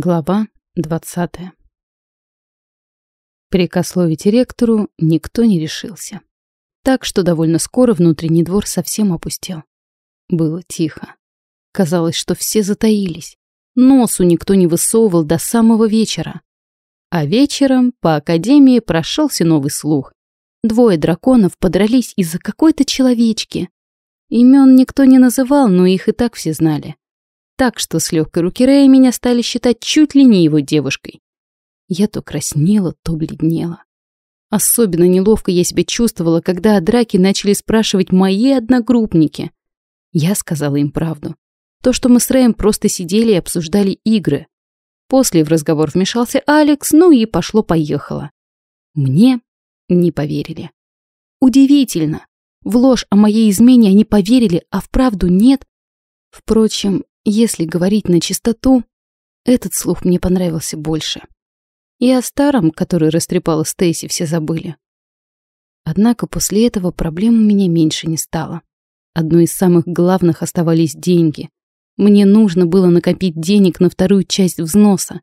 Глава 20. Прикословить ректору никто не решился. Так что довольно скоро внутренний двор совсем опустел. Было тихо. Казалось, что все затаились. Носу никто не высовывал до самого вечера. А вечером по академии прошелся новый слух. Двое драконов подрались из-за какой-то человечки. Имен никто не называл, но их и так все знали так что с легкой руки Рэя меня стали считать чуть ли не его девушкой. Я то краснела, то бледнела. Особенно неловко я себя чувствовала, когда о драке начали спрашивать мои одногруппники. Я сказала им правду. То, что мы с Рэем просто сидели и обсуждали игры. После в разговор вмешался Алекс, ну и пошло-поехало. Мне не поверили. Удивительно. В ложь о моей измене они поверили, а в правду нет. Впрочем, если говорить на чистоту, этот слух мне понравился больше. И о старом, который растрепала Стейси, все забыли. Однако после этого проблем у меня меньше не стало. Одной из самых главных оставались деньги. Мне нужно было накопить денег на вторую часть взноса.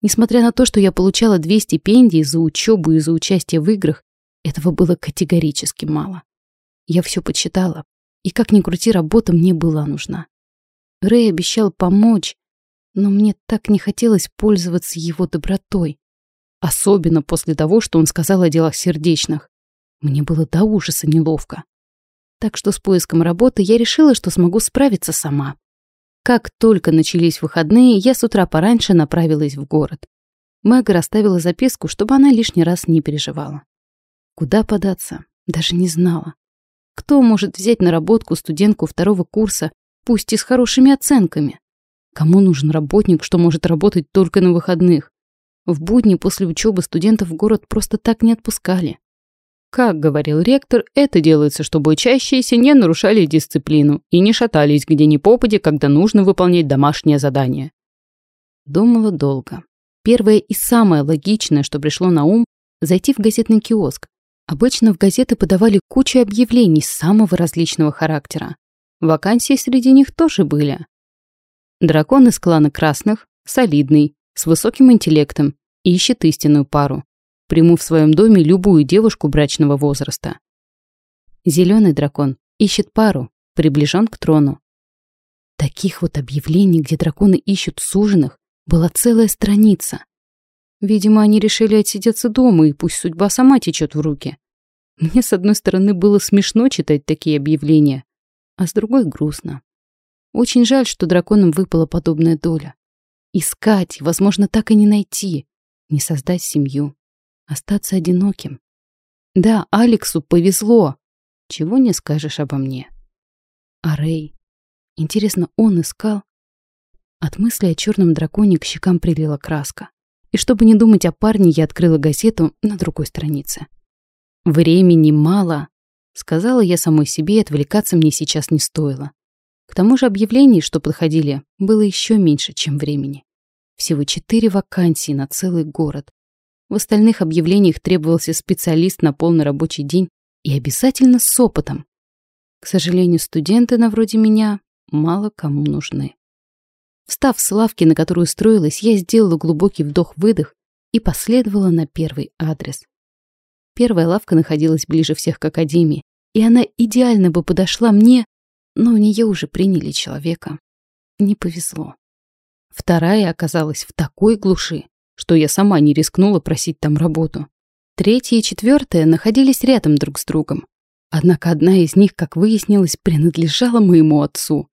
Несмотря на то, что я получала две стипендии за учебу и за участие в играх, этого было категорически мало. Я все подсчитала, и как ни крути, работа мне была нужна. Рэй обещал помочь, но мне так не хотелось пользоваться его добротой. Особенно после того, что он сказал о делах сердечных. Мне было до ужаса неловко. Так что с поиском работы я решила, что смогу справиться сама. Как только начались выходные, я с утра пораньше направилась в город. Мэгга расставила записку, чтобы она лишний раз не переживала. Куда податься? Даже не знала. Кто может взять на работку студентку второго курса, пусть и с хорошими оценками. Кому нужен работник, что может работать только на выходных? В будни после учебы студентов в город просто так не отпускали. Как говорил ректор, это делается, чтобы учащиеся не нарушали дисциплину и не шатались где ни попади, когда нужно выполнять домашнее задание. Думала долго. Первое и самое логичное, что пришло на ум, зайти в газетный киоск. Обычно в газеты подавали кучу объявлений самого различного характера. Вакансии среди них тоже были. Дракон из клана Красных, солидный, с высоким интеллектом, ищет истинную пару. Приму в своем доме любую девушку брачного возраста. Зеленый дракон ищет пару, приближен к трону. Таких вот объявлений, где драконы ищут суженых, была целая страница. Видимо, они решили отсидеться дома, и пусть судьба сама течет в руки. Мне, с одной стороны, было смешно читать такие объявления, а с другой грустно. Очень жаль, что драконам выпала подобная доля. Искать, возможно, так и не найти, не создать семью, остаться одиноким. Да, Алексу повезло. Чего не скажешь обо мне. А Рэй? Интересно, он искал? От мысли о черном драконе к щекам прилила краска. И чтобы не думать о парне, я открыла газету на другой странице. Времени мало, Сказала я самой себе, и отвлекаться мне сейчас не стоило. К тому же объявлений, что подходили, было еще меньше, чем времени. Всего четыре вакансии на целый город. В остальных объявлениях требовался специалист на полный рабочий день и обязательно с опытом. К сожалению, студенты на вроде меня мало кому нужны. Встав с лавки, на которую устроилась, я сделала глубокий вдох-выдох и последовала на первый адрес. Первая лавка находилась ближе всех к академии, и она идеально бы подошла мне, но у нее уже приняли человека. Не повезло. Вторая оказалась в такой глуши, что я сама не рискнула просить там работу. Третья и четвертая находились рядом друг с другом. Однако одна из них, как выяснилось, принадлежала моему отцу.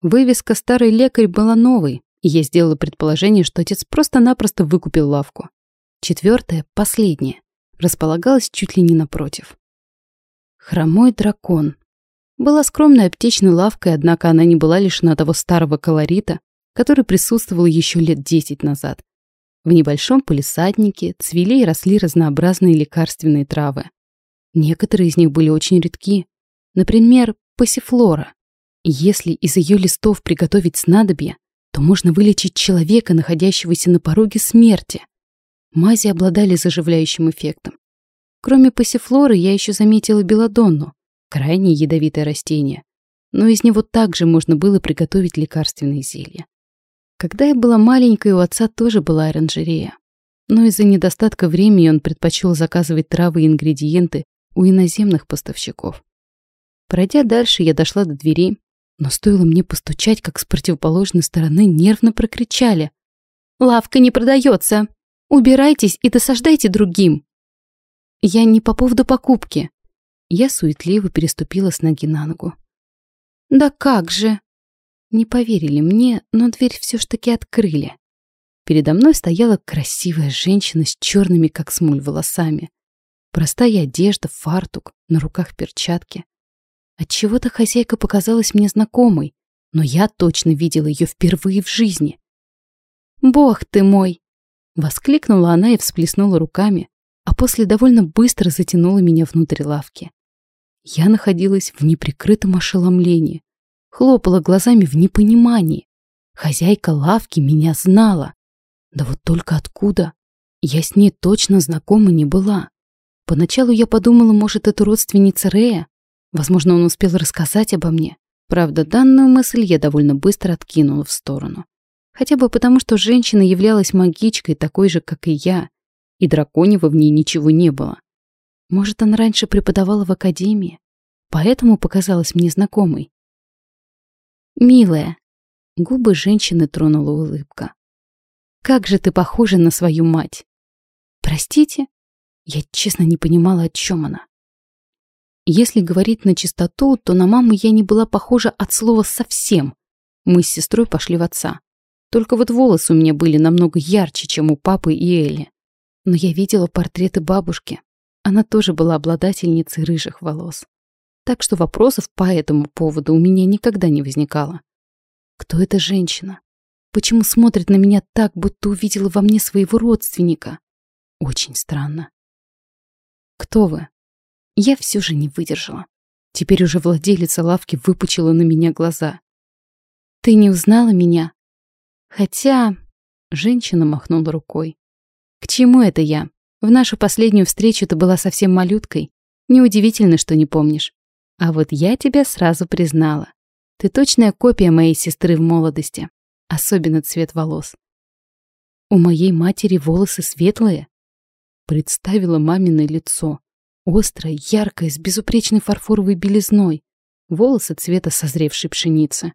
Вывеска «Старый лекарь» была новой, и я сделала предположение, что отец просто-напросто выкупил лавку. Четвертая, последняя, располагалась чуть ли не напротив. Хромой дракон. Была скромной аптечной лавкой, однако она не была лишена того старого колорита, который присутствовал еще лет десять назад. В небольшом полисаднике цвели и росли разнообразные лекарственные травы. Некоторые из них были очень редки. Например, пассифлора. Если из ее листов приготовить снадобье, то можно вылечить человека, находящегося на пороге смерти. Мази обладали заживляющим эффектом. Кроме пассифлоры, я еще заметила белодонну, крайне ядовитое растение. Но из него также можно было приготовить лекарственные зелья. Когда я была маленькой, у отца тоже была оранжерея. Но из-за недостатка времени он предпочел заказывать травы и ингредиенты у иноземных поставщиков. Пройдя дальше, я дошла до двери, но стоило мне постучать, как с противоположной стороны нервно прокричали. «Лавка не продается! Убирайтесь и досаждайте другим!» «Я не по поводу покупки!» Я суетливо переступила с ноги на ногу. «Да как же!» Не поверили мне, но дверь все ж таки открыли. Передо мной стояла красивая женщина с черными, как смуль, волосами. Простая одежда, фартук, на руках перчатки. Отчего-то хозяйка показалась мне знакомой, но я точно видела ее впервые в жизни. «Бог ты мой!» Воскликнула она и всплеснула руками, а после довольно быстро затянула меня внутрь лавки. Я находилась в неприкрытом ошеломлении, хлопала глазами в непонимании. Хозяйка лавки меня знала. Да вот только откуда? Я с ней точно знакома не была. Поначалу я подумала, может, это родственница Рея. Возможно, он успел рассказать обо мне. Правда, данную мысль я довольно быстро откинула в сторону. Хотя бы потому, что женщина являлась магичкой, такой же, как и я, и драконьего в ней ничего не было. Может, она раньше преподавала в академии, поэтому показалась мне знакомой. «Милая», — губы женщины тронула улыбка. «Как же ты похожа на свою мать!» «Простите?» Я честно не понимала, о чем она. Если говорить на чистоту, то на маму я не была похожа от слова совсем. Мы с сестрой пошли в отца. Только вот волосы у меня были намного ярче, чем у папы и Элли. Но я видела портреты бабушки. Она тоже была обладательницей рыжих волос. Так что вопросов по этому поводу у меня никогда не возникало. Кто эта женщина? Почему смотрит на меня так, будто увидела во мне своего родственника? Очень странно. Кто вы? Я все же не выдержала. Теперь уже владелица лавки выпучила на меня глаза. Ты не узнала меня? Хотя... Женщина махнула рукой. К чему это я? В нашу последнюю встречу ты была совсем малюткой. Неудивительно, что не помнишь. А вот я тебя сразу признала. Ты точная копия моей сестры в молодости. Особенно цвет волос. У моей матери волосы светлые. Представила маминое лицо. Острое, яркое, с безупречной фарфоровой белизной. Волосы цвета созревшей пшеницы.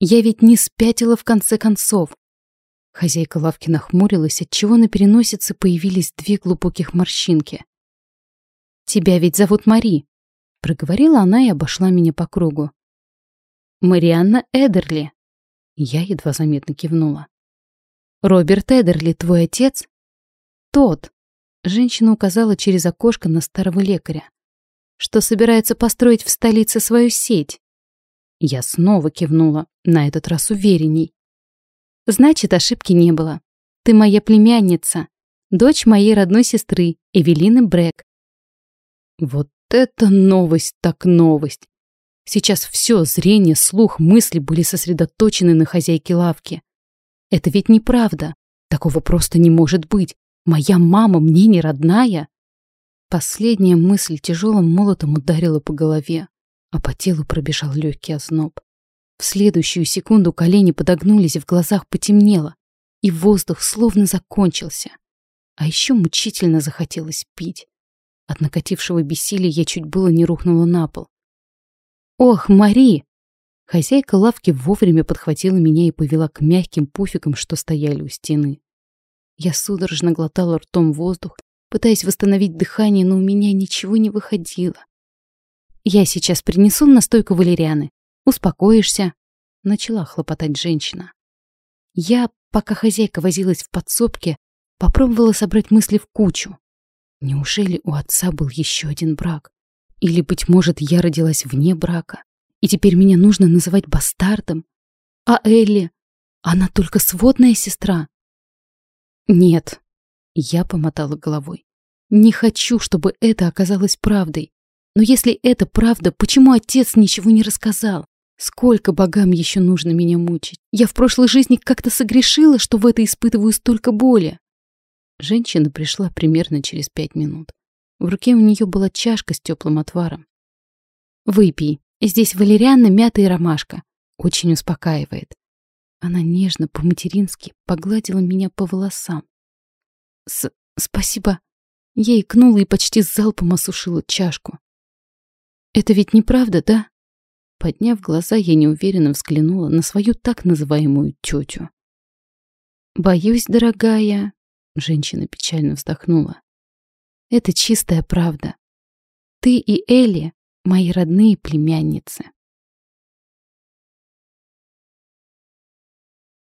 Я ведь не спятила в конце концов. Хозяйка лавки нахмурилась, отчего на переносице появились две глубоких морщинки. «Тебя ведь зовут Мари», — проговорила она и обошла меня по кругу. «Марианна Эдерли». Я едва заметно кивнула. «Роберт Эдерли, твой отец?» «Тот», — женщина указала через окошко на старого лекаря, «что собирается построить в столице свою сеть». Я снова кивнула, на этот раз уверенней. Значит, ошибки не было. Ты моя племянница, дочь моей родной сестры, Эвелины Брэк. Вот это новость так новость. Сейчас все зрение, слух, мысли были сосредоточены на хозяйке лавки. Это ведь неправда. Такого просто не может быть. Моя мама мне не родная. Последняя мысль тяжелым молотом ударила по голове, а по телу пробежал легкий озноб. В следующую секунду колени подогнулись, в глазах потемнело, и воздух словно закончился. А еще мучительно захотелось пить. От накатившего бессилия я чуть было не рухнула на пол. «Ох, Мари!» Хозяйка лавки вовремя подхватила меня и повела к мягким пуфикам, что стояли у стены. Я судорожно глотала ртом воздух, пытаясь восстановить дыхание, но у меня ничего не выходило. «Я сейчас принесу настойку валерианы. Успокоишься?» Начала хлопотать женщина. Я, пока хозяйка возилась в подсобке, попробовала собрать мысли в кучу. Неужели у отца был еще один брак? Или, быть может, я родилась вне брака, и теперь меня нужно называть бастардом? А Элли? Она только сводная сестра? Нет. Я помотала головой. Не хочу, чтобы это оказалось правдой. Но если это правда, почему отец ничего не рассказал? Сколько богам еще нужно меня мучить? Я в прошлой жизни как-то согрешила, что в это испытываю столько боли. Женщина пришла примерно через пять минут. В руке у нее была чашка с теплым отваром. «Выпей. Здесь валериана, мята и ромашка. Очень успокаивает». Она нежно, по-матерински погладила меня по волосам. С «Спасибо». Я икнула и почти залпом осушила чашку. «Это ведь неправда, да?» Подняв глаза, я неуверенно взглянула на свою так называемую тетю. «Боюсь, дорогая», — женщина печально вздохнула. «Это чистая правда. Ты и Элли — мои родные племянницы».